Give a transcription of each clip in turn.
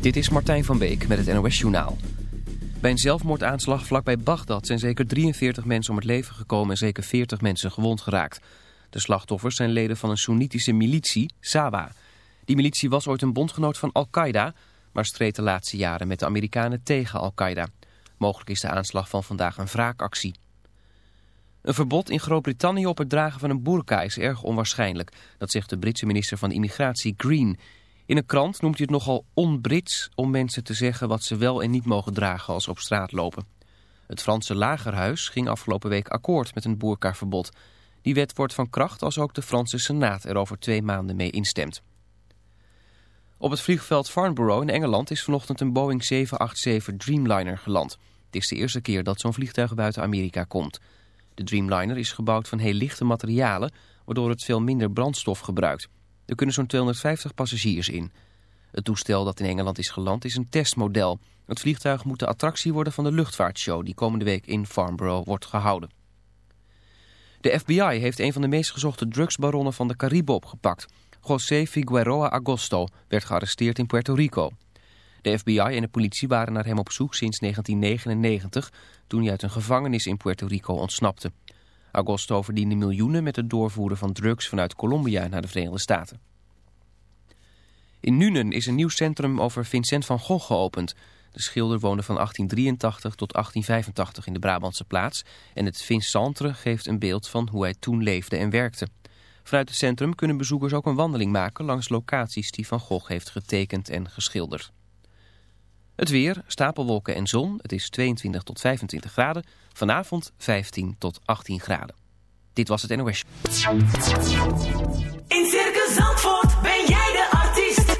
Dit is Martijn van Beek met het NOS Journaal. Bij een zelfmoordaanslag vlakbij Bagdad zijn zeker 43 mensen om het leven gekomen en zeker 40 mensen gewond geraakt. De slachtoffers zijn leden van een Soenitische militie, Sawa. Die militie was ooit een bondgenoot van Al-Qaeda, maar streed de laatste jaren met de Amerikanen tegen Al-Qaeda. Mogelijk is de aanslag van vandaag een wraakactie. Een verbod in Groot-Brittannië op het dragen van een burka is erg onwaarschijnlijk. Dat zegt de Britse minister van Immigratie Green. In een krant noemt hij het nogal on-Brits om mensen te zeggen wat ze wel en niet mogen dragen als ze op straat lopen. Het Franse lagerhuis ging afgelopen week akkoord met een boerkaverbod. Die wet wordt van kracht als ook de Franse Senaat er over twee maanden mee instemt. Op het vliegveld Farnborough in Engeland is vanochtend een Boeing 787 Dreamliner geland. Het is de eerste keer dat zo'n vliegtuig buiten Amerika komt. De Dreamliner is gebouwd van heel lichte materialen, waardoor het veel minder brandstof gebruikt. Er kunnen zo'n 250 passagiers in. Het toestel dat in Engeland is geland is een testmodel. Het vliegtuig moet de attractie worden van de luchtvaartshow die komende week in Farnborough wordt gehouden. De FBI heeft een van de meest gezochte drugsbaronnen van de Cariben opgepakt. José Figueroa Agosto werd gearresteerd in Puerto Rico. De FBI en de politie waren naar hem op zoek sinds 1999, toen hij uit een gevangenis in Puerto Rico ontsnapte. Agosto verdiende miljoenen met het doorvoeren van drugs vanuit Colombia naar de Verenigde Staten. In Nuenen is een nieuw centrum over Vincent van Gogh geopend. De schilder woonde van 1883 tot 1885 in de Brabantse plaats en het Vincentre geeft een beeld van hoe hij toen leefde en werkte. Vanuit het centrum kunnen bezoekers ook een wandeling maken langs locaties die Van Gogh heeft getekend en geschilderd. Het weer, stapelwolken en zon. Het is 22 tot 25 graden. Vanavond 15 tot 18 graden. Dit was het NOS. In Circus Zandvoort ben jij de artiest.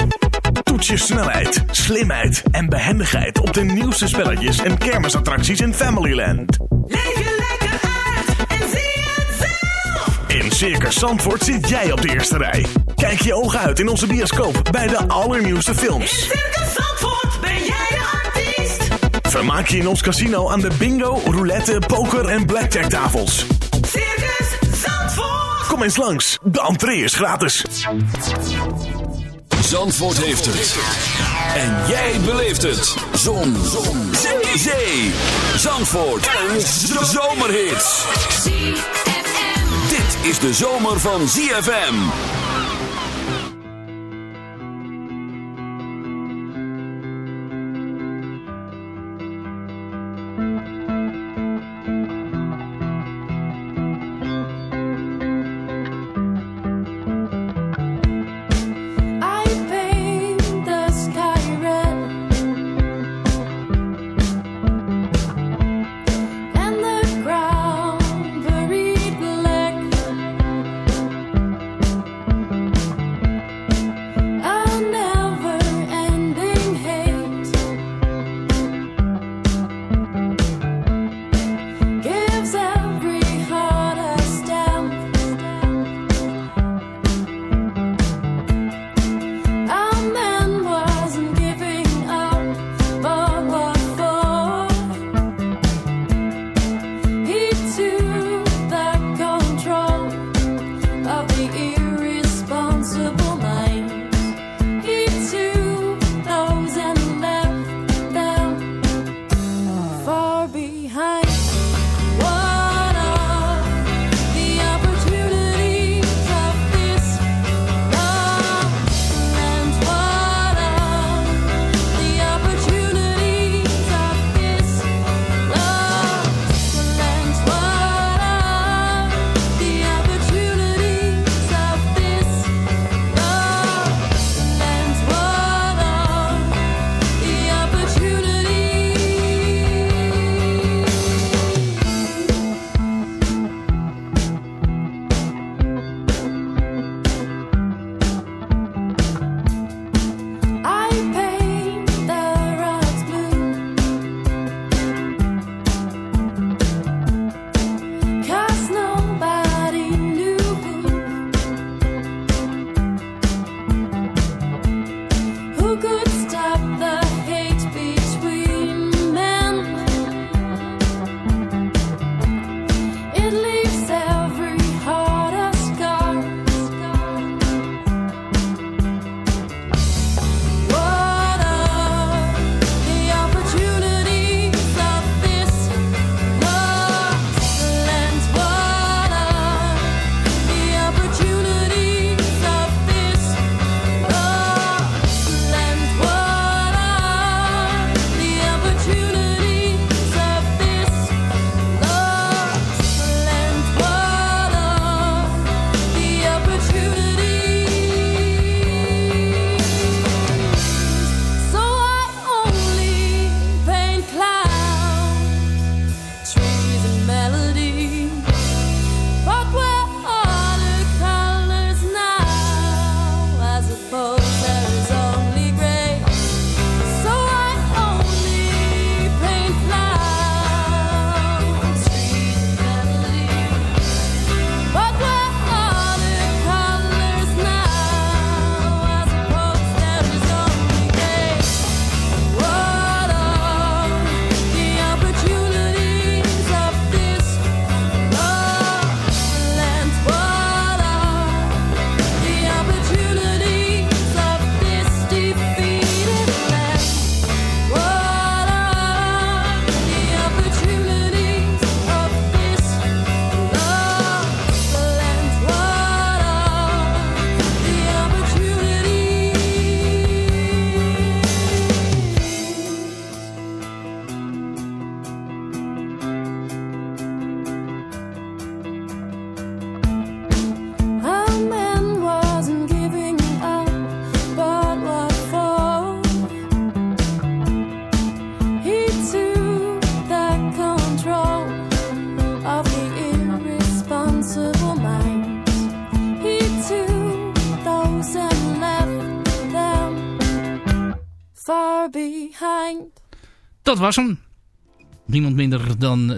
Toets je snelheid, slimheid en behendigheid op de nieuwste spelletjes en kermisattracties in Familyland. Leef je lekker uit en zie het zelf. In Circus Zandvoort zit jij op de eerste rij. Kijk je ogen uit in onze bioscoop bij de allernieuwste In films. Circus Vermaak je in ons casino aan de bingo, roulette, poker en blackjack tafels. Circus Zandvoort. Kom eens langs, de entree is gratis. Zandvoort heeft het. En jij beleeft het. Zon. Zon. Zee. Zee. Zandvoort. Een zomerhit. ZFM. Dit is de zomer van ZFM.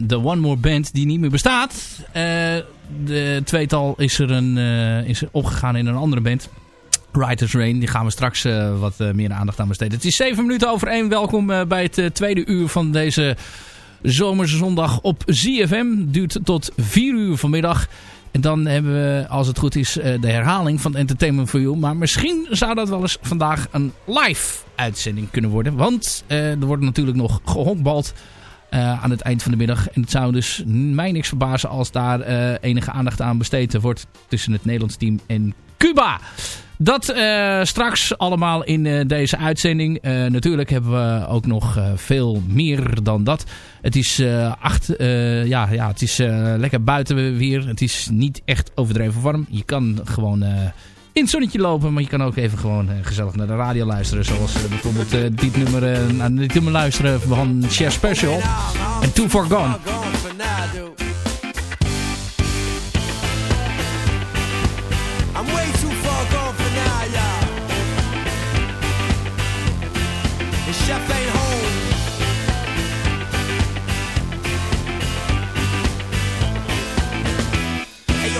De One More Band die niet meer bestaat. Eh, de tweetal is er, een, eh, is opgegaan in een andere band. Writers Rain, die gaan we straks eh, wat meer aandacht aan besteden. Het is 7 minuten over 1. Welkom bij het tweede uur van deze zomerse zondag op ZFM. Duurt tot 4 uur vanmiddag. En dan hebben we, als het goed is, de herhaling van Entertainment for You. Maar misschien zou dat wel eens vandaag een live uitzending kunnen worden. Want er wordt natuurlijk nog gehonkbald eh, aan het eind van de middag. En het zou dus mij niks verbazen als daar eh, enige aandacht aan besteed wordt tussen het Nederlands team en Cuba. Dat eh, straks allemaal in deze uitzending. Natuurlijk hebben we ook nog veel meer dan dat. Het is, acht, ja, ja, het is lekker buiten weer. Het is niet echt overdreven warm. Je kan gewoon in het zonnetje lopen. Maar je kan ook even gewoon eh, gezellig naar de radio luisteren. Zoals eh, bijvoorbeeld eh, dit nummer, dit nummer luisteren van Share Special. En Too Far Gone.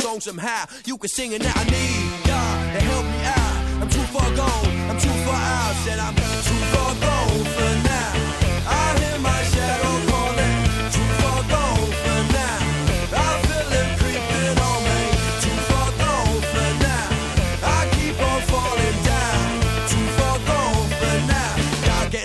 song somehow. You can sing it now. I need God to help me out. I'm too far gone. I'm too far out. Said I'm too far gone for now.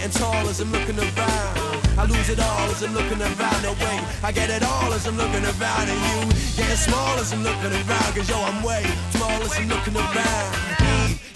getting tall as I'm looking around. I lose it all as I'm looking around. No way, I get it all as I'm looking around. And you getting small as I'm looking around. Cause yo, I'm way small as I'm looking around.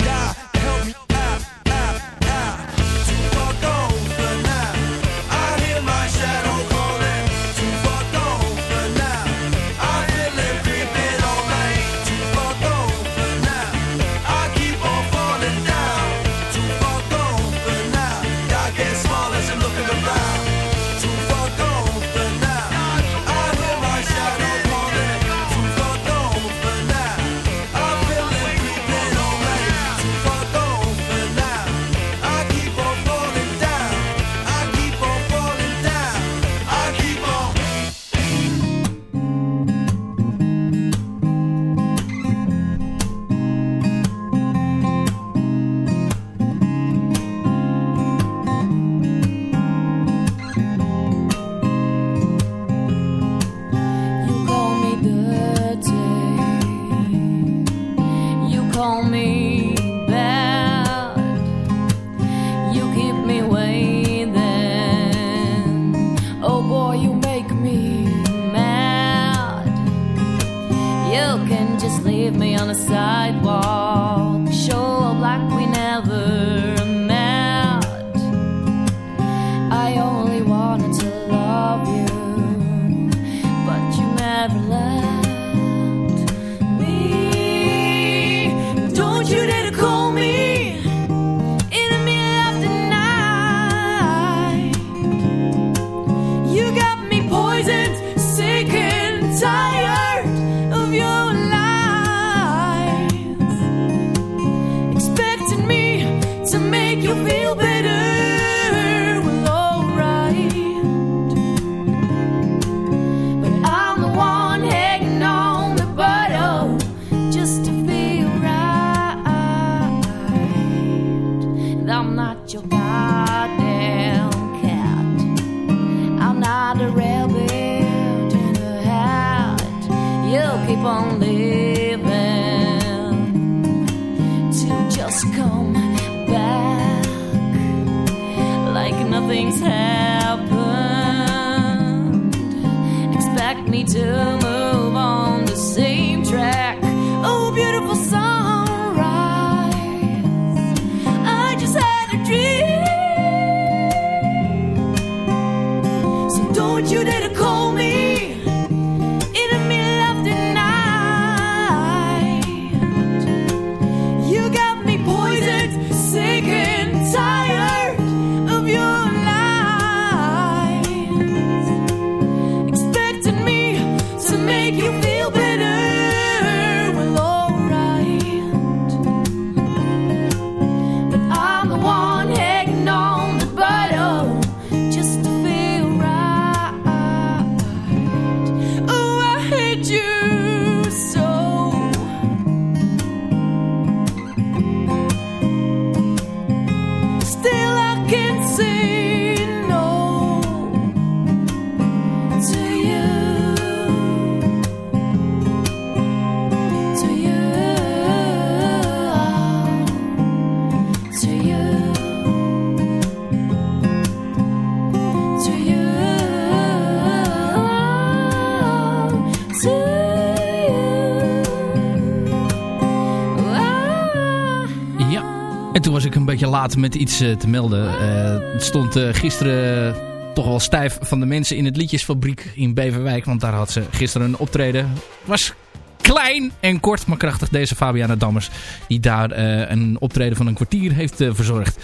met iets eh, te melden. Eh, het stond eh, gisteren toch wel stijf van de mensen in het Liedjesfabriek in Beverwijk. Want daar had ze gisteren een optreden. Was klein en kort, maar krachtig deze Fabiana Dammers. Die daar een optreden van een kwartier heeft verzorgd.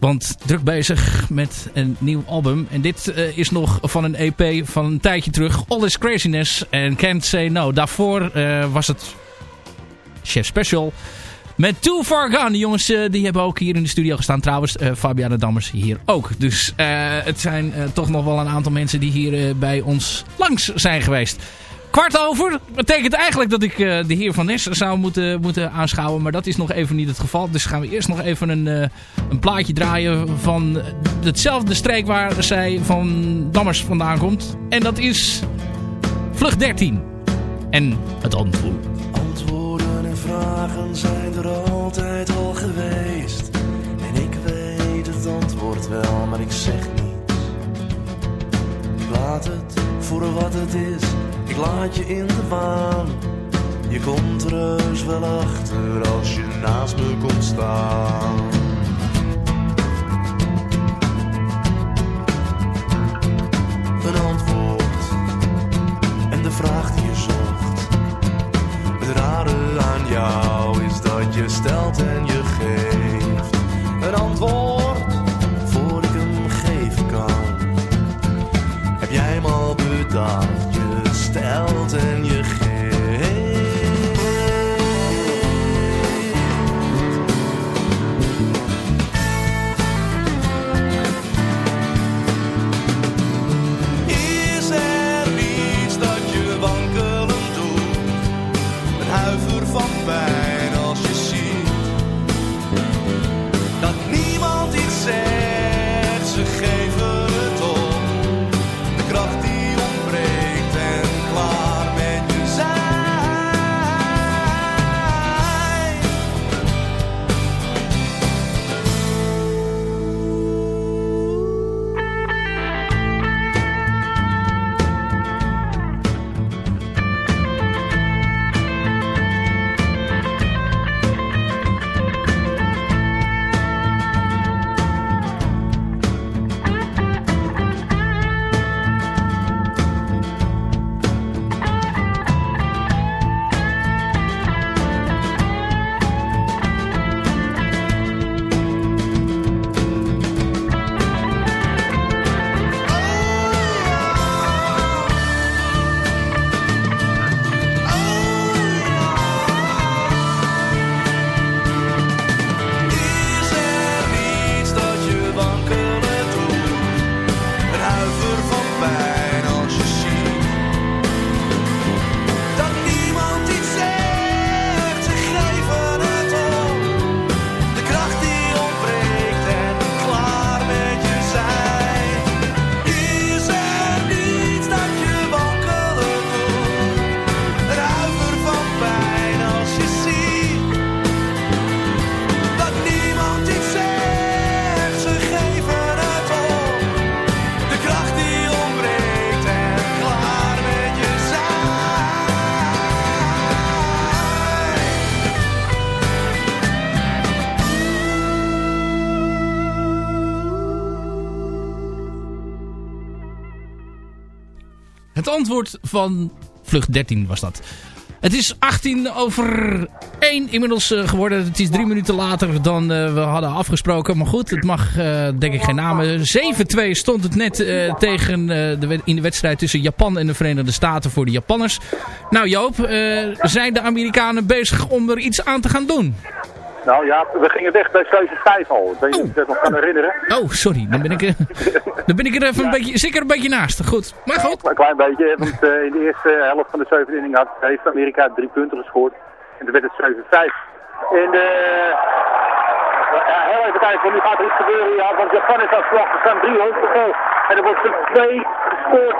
Want druk bezig met een nieuw album. En dit is nog van een EP van een tijdje terug. All is Craziness en Can't Say No. Daarvoor was het Chef Special... Met Too Far Gone. Jongens eh, die hebben ook hier in de studio gestaan. Trouwens, eh, Fabiana Dammers hier ook. Dus eh, het zijn toch nog wel een aantal mensen die hier bij ons langs zijn geweest kwart over. Betekent eigenlijk dat ik de heer Van Nes zou moeten, moeten aanschouwen. Maar dat is nog even niet het geval. Dus gaan we eerst nog even een, een plaatje draaien van hetzelfde streek waar zij van Dammers vandaan komt. En dat is Vlucht 13. En het antwoord. Zijn er altijd al geweest. En ik weet het antwoord wel, maar ik zeg niets. Ik laat het voor wat het is, ik laat je in de waan. Je komt er heus wel achter als je naast me komt staan. Antwoord van vlucht 13 was dat. Het is 18 over 1 inmiddels eh, geworden. Het is drie minuten later dan eh, we hadden afgesproken. Maar goed, het mag eh, denk ik geen namen. 7-2 stond het net tegen, de, in de wedstrijd tussen Japan en de Verenigde Staten voor de Japanners. Nou Joop, zijn de Amerikanen bezig om er iets aan te gaan doen? Nou ja, we gingen weg bij 7-5 al. Ik weet niet of je dat nog kan herinneren. Oh, sorry. Dan ben ik, eh, dan ben ik er even een beetje, zeker een beetje naast. Goed. Maar goed. Een klein beetje, want eh, in de eerste helft van de zevende inning had, heeft Amerika drie punten gescoord. En toen werd het 7-5. In de... Ja, heel even kijken, want nu gaat er iets gebeuren. Ja, want Japan is aan slag. Er staan drie vol. En er wordt er twee gescoord.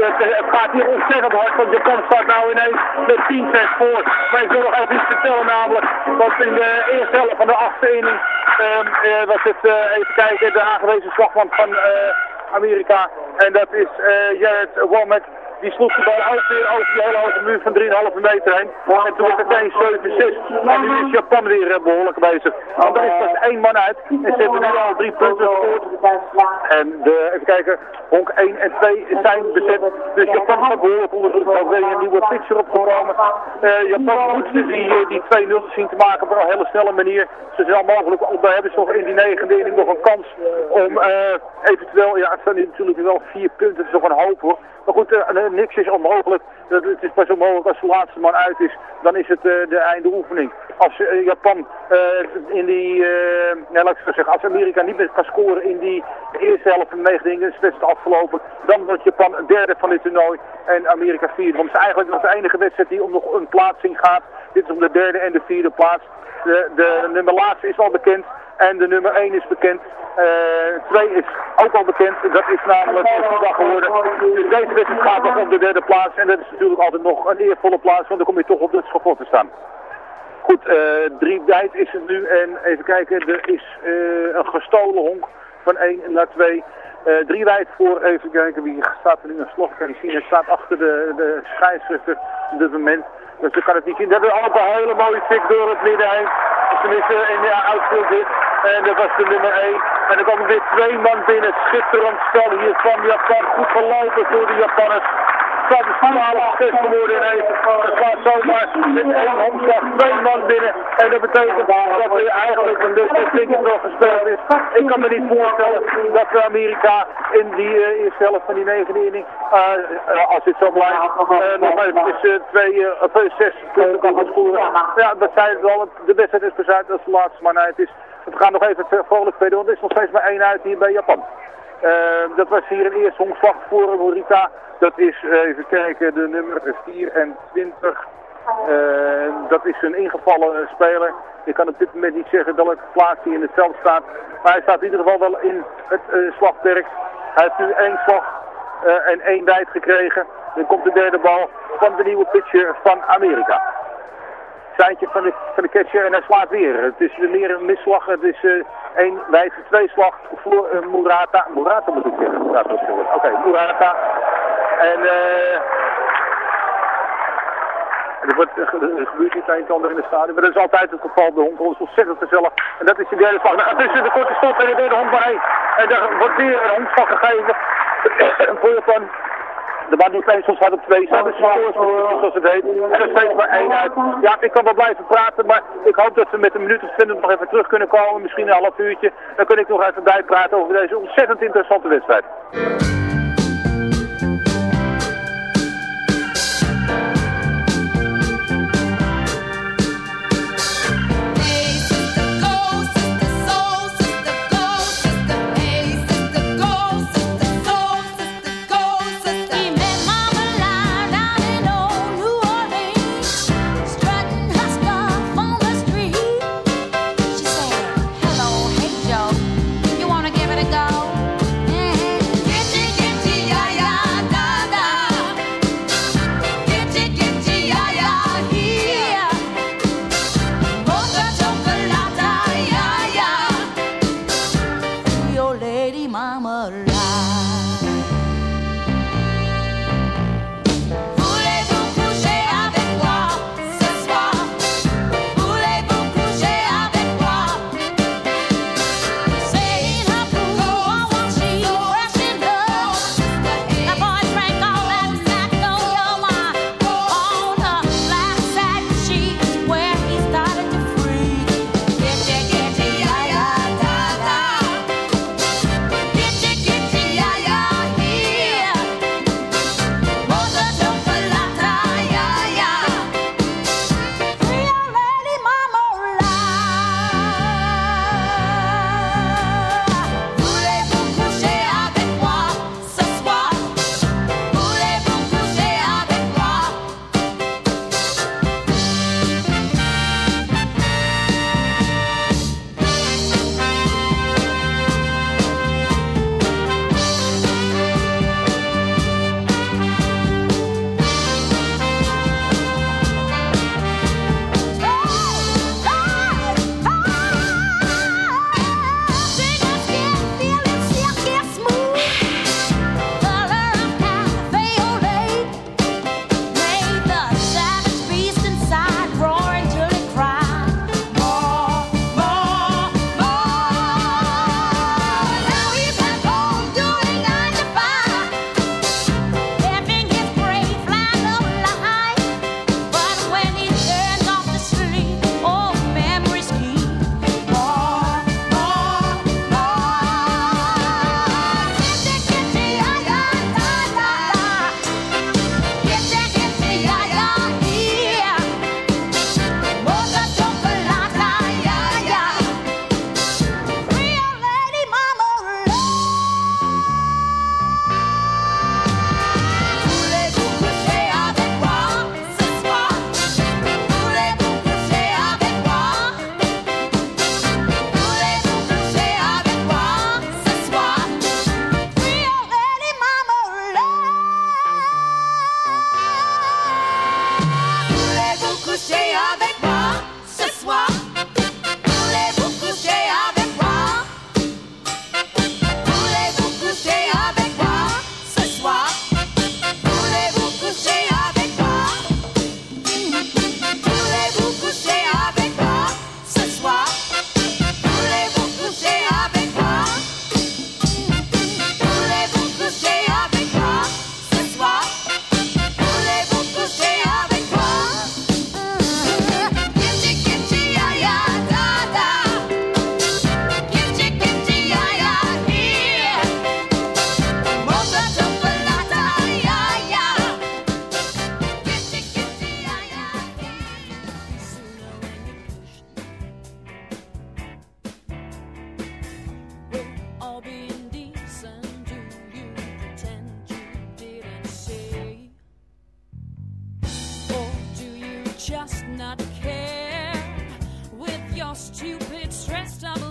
Het, eh, het gaat hier ontzettend hard, want Japan staat nou ineens met 10-6 voor. Maar ik wil nog even iets vertellen namelijk. Want in de eerste helft van de achtste inning ehm, eh, was het, eh, even kijken, de aangewezen slagman van Amerika. En dat is Jared Womack. Die sloeg de bal ook weer over die hele hoge muur van 3,5 meter heen. En toen werd het ineens 7-6. En nu is Japan weer eh, behoorlijk bezig. Want er is pas één man uit. En ze hebben nu al drie punten gescoord. En de, even kijken, honk 1 en 2 zijn bezet. Dus Japan gaat behoorlijk onder druk. Er weer een nieuwe pitcher opgekomen. Eh, Japan moet die, eh, die 2-0 zien te maken op een hele snelle manier. Zo snel mogelijk. Daar hebben ze nog in die negende inning nog een kans om eh, eventueel, ja het zijn natuurlijk wel vier punten. Dat is nog een hoop hoor. Maar goed, eh, niks is onmogelijk. Het is pas onmogelijk als de laatste man uit is. Dan is het eh, de einde oefening. als eh, Japan eh, in die, ja, laat ik het zeggen, als Amerika niet meer kan scoren in die eerste helft van de negende inning, is het wedstrijd afgelopen. Dan wordt Japan derde van dit toernooi en Amerika vierde. Want het is eigenlijk nog de enige wedstrijd die om nog een plaatsing gaat. Dit is om de derde en de vierde plaats. De, de nummer laatste is al bekend en de nummer 1 is bekend. 2 is ook al bekend. Dat is namelijk vandaag geworden. Dus deze wedstrijd gaat nog op de derde plaats. En dat is natuurlijk altijd nog een eervolle plaats, want dan kom je toch op het schot te staan. Goed, eh drie wijd is het nu. En even kijken, er is eh, een gestolen honk van 1 naar 2. Eh drie wijd voor, even kijken, wie staat er nu een slag? Kan je zien, hij staat achter de, de scheidsrechter op dit moment. Dus ik kan het niet zien. Dat is allemaal een hele mooie tik door het midden heen. Tenminste, in de outfield dit. En dat was de nummer 1. En dan komen weer twee man binnen. Schitterend spel hier van Japan. Goed gelopen door de Japanners. Het is 12 6 geworden ineens. Het slaat zomaar met één omslag twee man binnen. En dat betekent dat er eigenlijk een beslissing nog gespeeld is. Ik kan me niet voorstellen dat Amerika in die eh, eerste helft van die negende inning, eh, als dit zo blijft, nog eventjes twee, zes punten kan gaan scoren. Ja, dat het al. De wedstrijd is bezet, dat is de laatste. Maar nee, het is, we gaan nog even vrolijk spelen, want er is nog steeds maar één uit hier bij Japan. Eh, dat was hier een eerste omslag voor Morita. Dat is, eh, even kijken, de nummer 24. Eh, dat is een ingevallen speler. Ik kan op dit moment niet zeggen welke plaats hij in het veld staat. Maar hij staat in ieder geval wel in het eh, slagperk. Hij heeft nu één slag eh, en één wijd gekregen. Dan komt de derde bal van de nieuwe pitcher van Amerika seintje van de, van de catcher en hij slaat weer. Het is meer een misslag. Het is eh één wijze twee slag voor eh, Murata. Murata moet ik zeggen. Oké, Murata. En eh er, wordt, er gebeurt iets een en ander in de stadion. Maar dat is altijd het geval. De hond is ontzettend gezellig. En dat is de derde slag. Dan gaat tussen de korte stop en de derde hond bij. En daar wordt weer een hondslag gegeven. voor Japan. Geen soms gaat op twee, zo is het zoals het heet. En er steeds maar één uit. Ja, ik kan wel blijven praten, maar ik hoop dat we met een minuut of twintig nog even terug kunnen komen. Misschien een half uurtje. Dan kan ik nog even bijpraten over deze ontzettend interessante wedstrijd. just not care. With your stupid stress double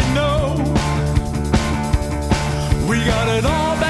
we know we got it all back.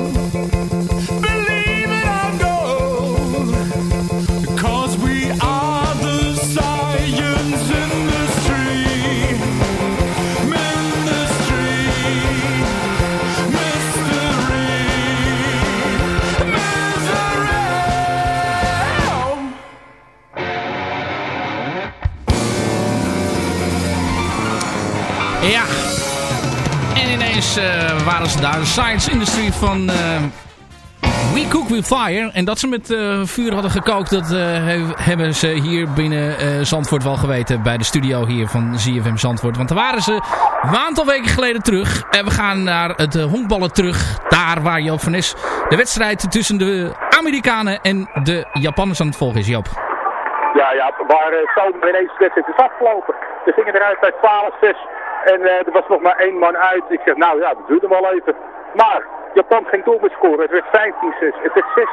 waren ze daar. De science industry van eh, We Cook With Fire. En dat ze met eh, vuur hadden gekookt, dat eh, he- hebben ze hier binnen Zandvoort wel geweten. Bij de studio hier van ZFM Zandvoort. Want daar waren ze een aantal weken geleden terug. En we gaan naar het honkballen terug. Daar waar Joop van Nes de wedstrijd tussen de Amerikanen en de Japanners aan het volgen is. Joop. Ja, ja, waar uh, zo ineens de wedstrijd is afgelopen. We gingen eruit bij 12-6 en eh, er was nog maar één man uit. Ik zeg, nou ja, dat duurde wel even. Maar Japan ging door met scoren. Het werd 15-6, het werd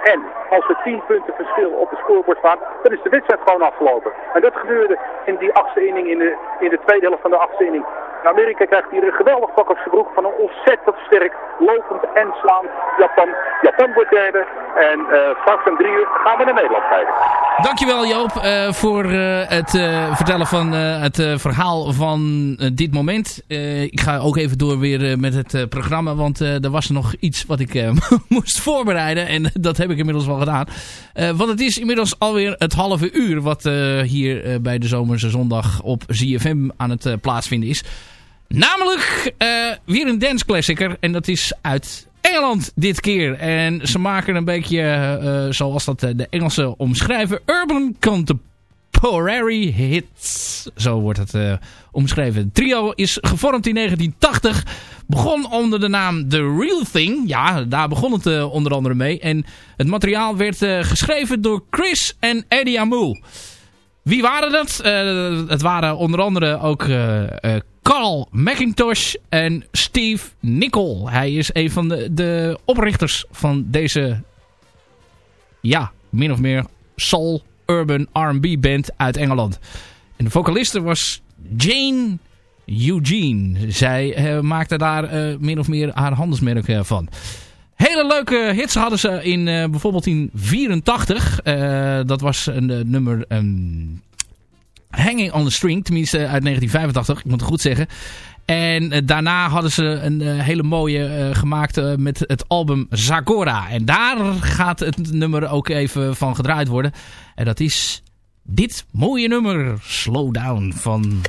16-6. En als er 10 punten verschil op het scorebord staan, dan is de wedstrijd gewoon afgelopen. En dat gebeurde in die achtste inning, in de, in de tweede helft van de achtste inning. Amerika krijgt hier een geweldig pak op zijn broek van een ontzettend sterk lopend en slaand Japan. Japan wordt derde en straks om drie uur gaan we naar Nederland kijken. Dankjewel Joop eh, voor eh, het vertellen van het verhaal van dit moment. Ik ga ook even door weer met het programma, want er was nog iets wat ik moest voorbereiden. En dat heb ik inmiddels wel gedaan. Want het is inmiddels alweer het halve uur wat hier bij de Zomerse Zondag op ZFM aan het plaatsvinden is. Namelijk eh, weer een danceklassieker en dat is uit Engeland dit keer. En ze maken een beetje, eh, zoals dat eh, de Engelsen omschrijven, urban contemporary hits. Zo wordt het eh, omschreven. Het trio is gevormd in 1980. Begon onder de naam The Real Thing. Ja, daar begon het eh, onder andere mee. En het materiaal werd eh, geschreven door Chris en Eddie Amoul. Wie waren dat? Eh, het waren onder andere ook eh, eh, Carl McIntosh en Steve Nicol. Hij is een van de, oprichters van deze, ja, min of meer soul urban R&B band uit Engeland. En de vocaliste was Jane Eugene. Zij eh, maakte daar eh, min of meer haar handelsmerk eh, van. Hele leuke hits hadden ze in bijvoorbeeld in 84. Eh, dat was een nummer ehm, Hanging on the String. Tenminste uit 1985. Ik moet het goed zeggen. En eh, daarna hadden ze een eh, hele mooie eh, gemaakt met het album Zagora. En daar gaat het nummer ook even van gedraaid worden. En dat is dit mooie nummer Slow Down van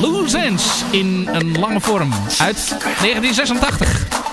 Loose Ends in een lange vorm uit 1986.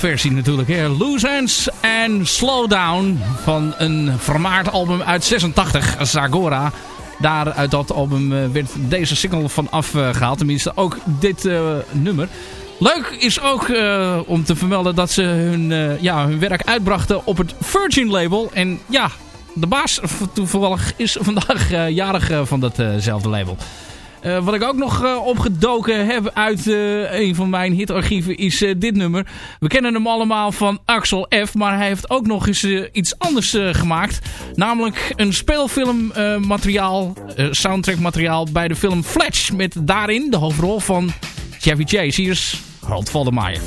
Versie natuurlijk. Hè. Loose Ends en Slow Down van een vermaard album uit 86, Zagora. Daar uit dat album eh, werd deze single van afgehaald. Tenminste ook dit eh, nummer. Leuk is ook eh, om te vermelden dat ze hun, ja, hun werk uitbrachten op het Virgin label. En ja, de baas toevallig is vandaag jarig van datzelfde label. Eh, wat ik ook nog eh, opgedoken heb uit eh, een van mijn hitarchieven is dit nummer. We kennen hem allemaal van Axel F. Maar hij heeft ook nog eens iets anders gemaakt. Namelijk een speelfilmmateriaal, soundtrackmateriaal bij de film Fletch. Met daarin de hoofdrol van Chevy Chase. Hier is Harold Valdemeyer.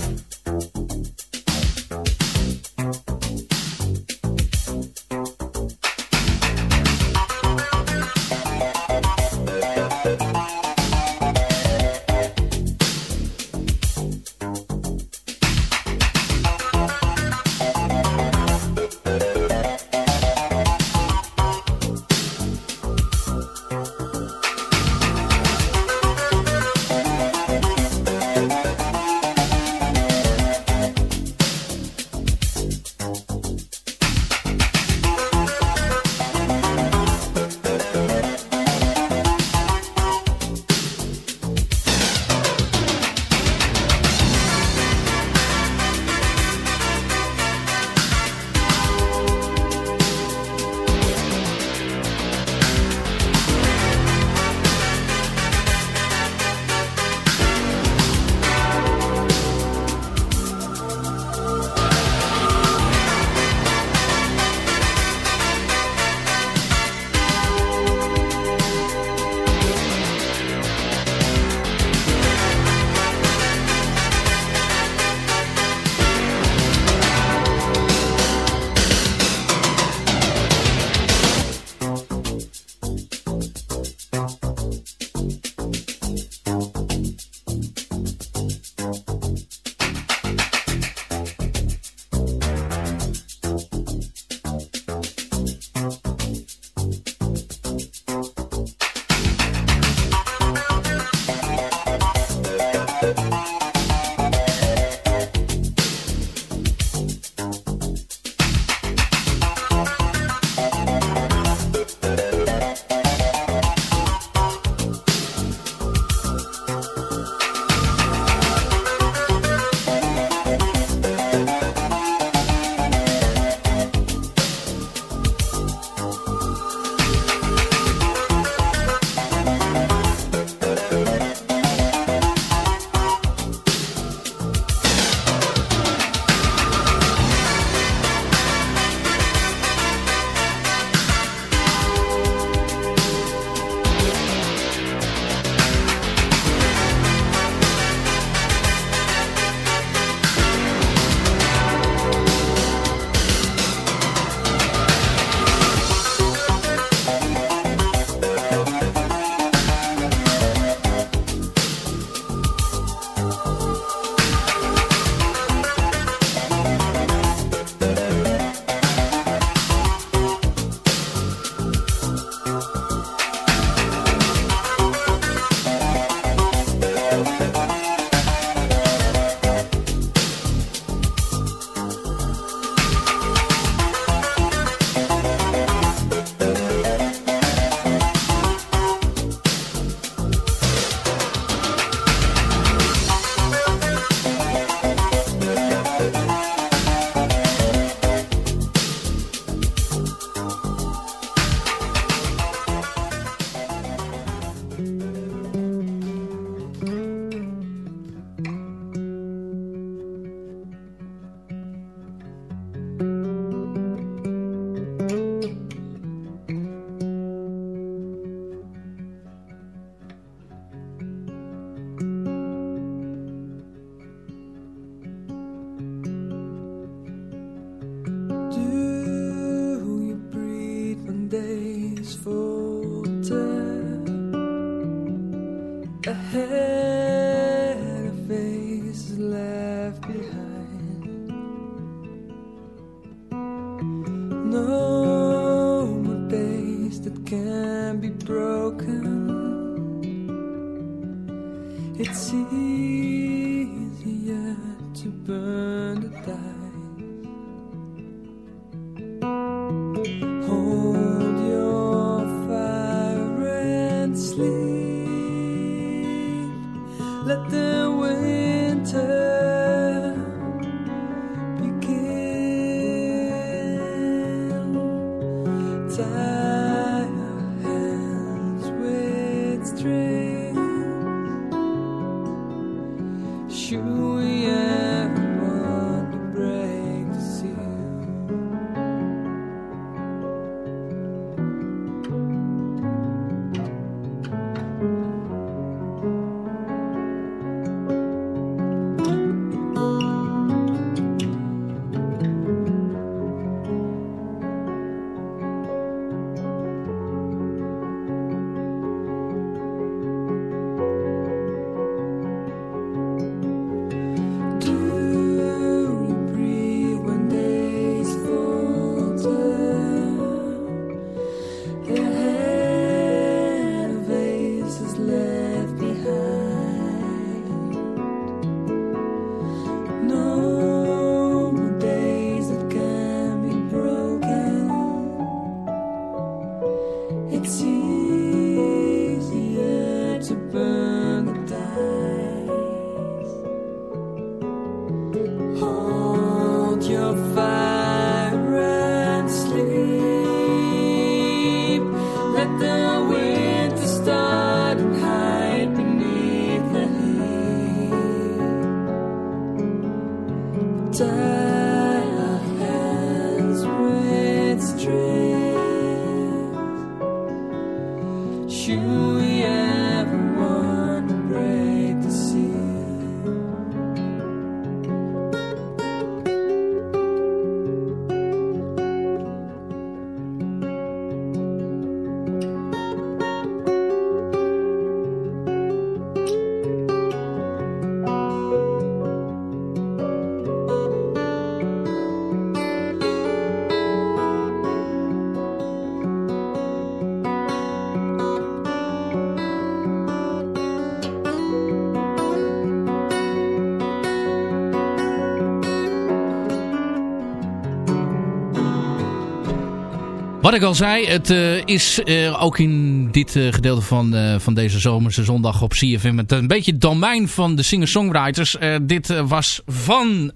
Wat ik al zei, het eh, is eh, ook in dit eh, gedeelte van, van deze zomerse zondag op CFM het een beetje het domein van de singer-songwriters. Dit was van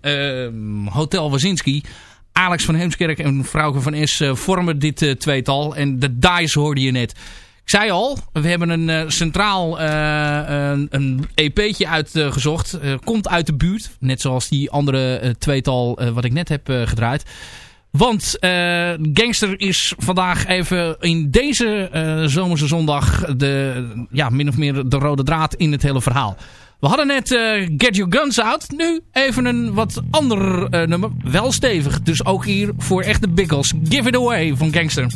Hotel Wazinski. Alex van Heemskerk en Vrouwke van S vormen dit tweetal. En de Dice hoorde je net. Ik zei al, we hebben een centraal een, een EP'tje uitgezocht. Komt uit de buurt. Net zoals die andere tweetal wat ik net heb gedraaid. Want eh, Gangster is vandaag even in deze eh, zomerse zondag de, ja, min of meer de rode draad in het hele verhaal. We hadden net eh, Get Your Guns Out. Nu even een wat ander nummer. Wel stevig. Dus ook hier voor echte biggles. Give It Away van Gangster.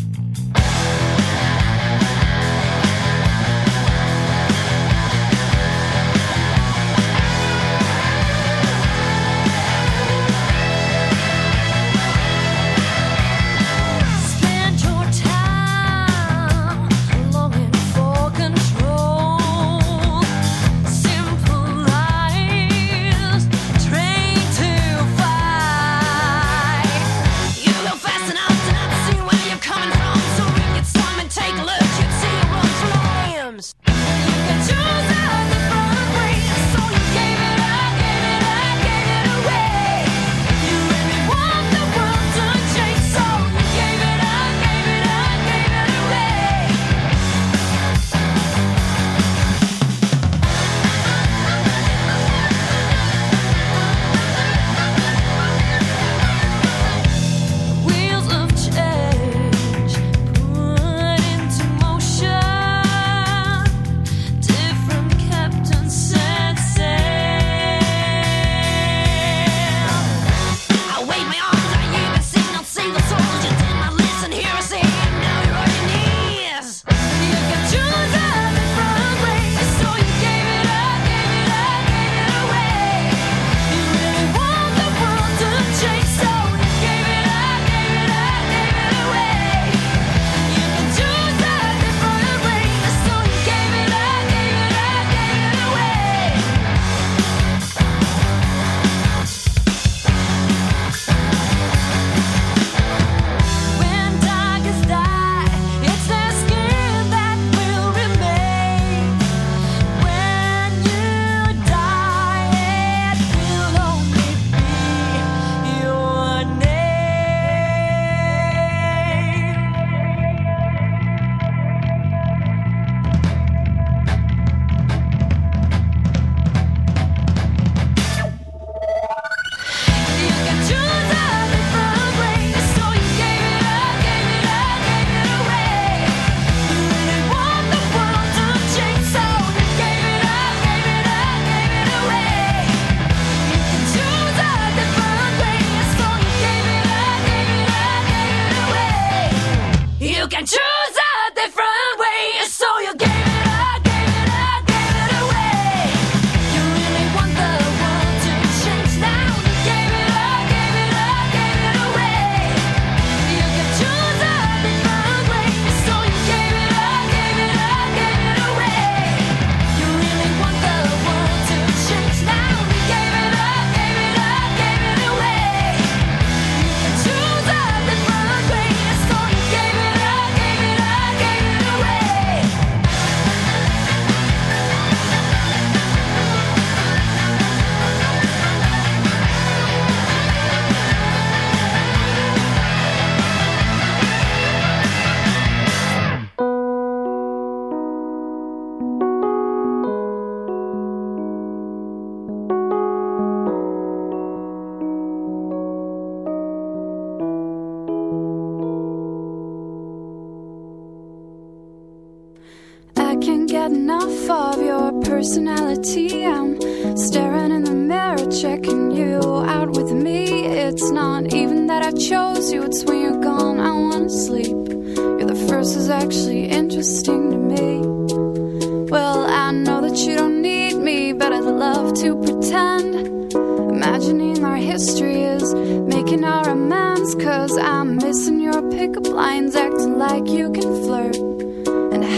Personality. I'm staring in the mirror, checking you out with me. It's not even that I chose you, it's when you're gone, I wanna sleep. You're the first who's actually interesting to me. Well, I know that you don't need me, but I'd love to pretend. Imagining our history is making our amends. Cause I'm missing your pickup lines, acting like you can flirt.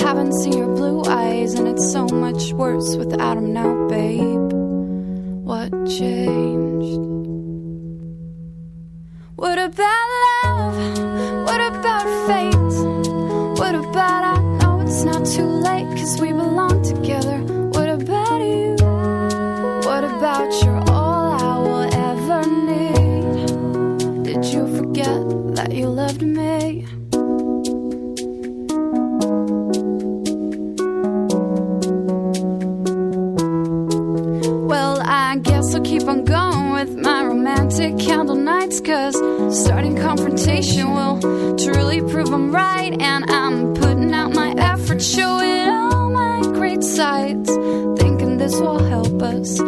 Haven't seen your blue eyes, and it's so much worse without them now, babe. What changed? What about love? What about fate? What about I know it's not too late, cause we belong together? Starting confrontation will truly prove I'm right. And I'm putting out my effort, showing all my great sides. Thinking this will help us,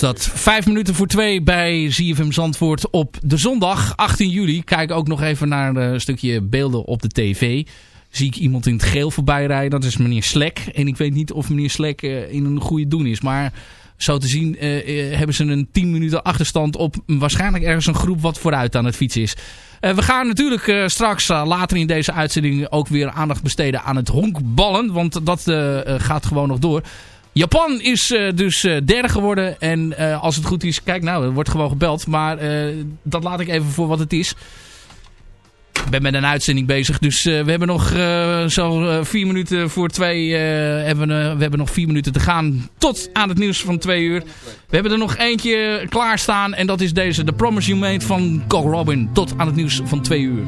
was dat. Vijf minuten voor twee bij ZFM Zandvoort op de zondag 18 juli. Kijk ook nog even naar een stukje beelden op de tv. Zie ik iemand in het geel voorbij rijden. Dat is meneer Slek. En ik weet niet of meneer Slek eh, in een goede doen is. Maar zo te zien eh, eh, hebben ze een 10 minuten achterstand op waarschijnlijk ergens een groep wat vooruit aan het fietsen is. Eh, we gaan natuurlijk eh, straks eh, later in deze uitzending ook weer aandacht besteden aan het honkballen. Want dat eh, eh, gaat gewoon nog door. Japan is eh, dus eh, derde geworden. En eh, als het goed is, kijk nou, er wordt gewoon gebeld. Maar dat laat ik even voor wat het is. Ik ben met een uitzending bezig. Dus we hebben nog zo vier minuten voor twee. hebben, we hebben nog vier minuten te gaan tot aan het nieuws van twee uur. We hebben er nog eentje klaarstaan. En dat is deze The Promise You Made van Cole Robin. Tot aan het nieuws van twee uur.